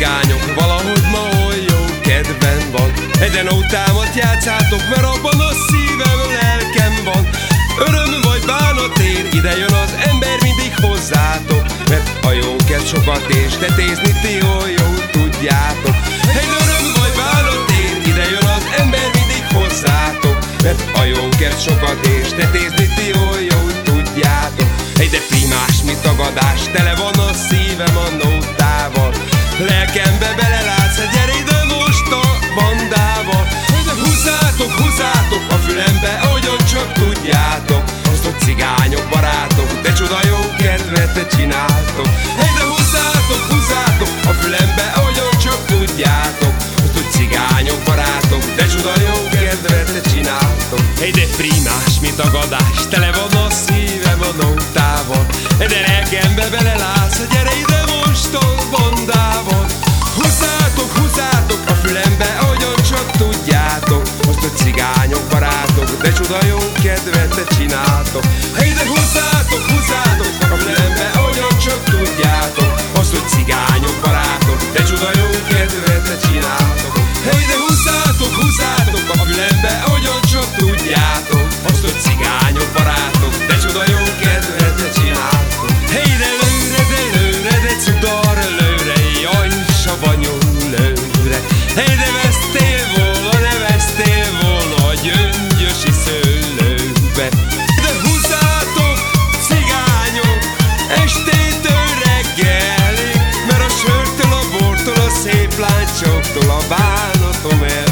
cigányok Valahogy ma jó kedven van. Egyenótámat játszátok, mert abban a szívem, lelkem van. Öröm vagy bánat ér, ide jön az ember mindig hozzátok. Mert a jó kell sokat és tetézni ti oly jó tudjátok. Egy öröm vagy bánat ér, ide jön az ember mindig hozzátok. Mert a jó kell sokat és tetézni ti oly jó tudjátok. Egy de primás mi tagadás, tele van Húzzátok a fülembe, ahogyan csak tudjátok. Hogy cigányok, barátok, de csoda jó kedvet csináltok. Hey, de húzzátok, húzzátok a fülembe, ahogyan csak tudjátok. Hogy cigányok, barátok, de csoda jó kedvet csináltok. De primás, mint a gadás, tele van a szívem a nótával. De lelkembe belelátsz, csináltok Hey, de húzzátok, húzzátok a fülembe, ahogyan csak tudjátok Azt, hogy cigányok, barátok, de csoda láncsoktól a bánatom el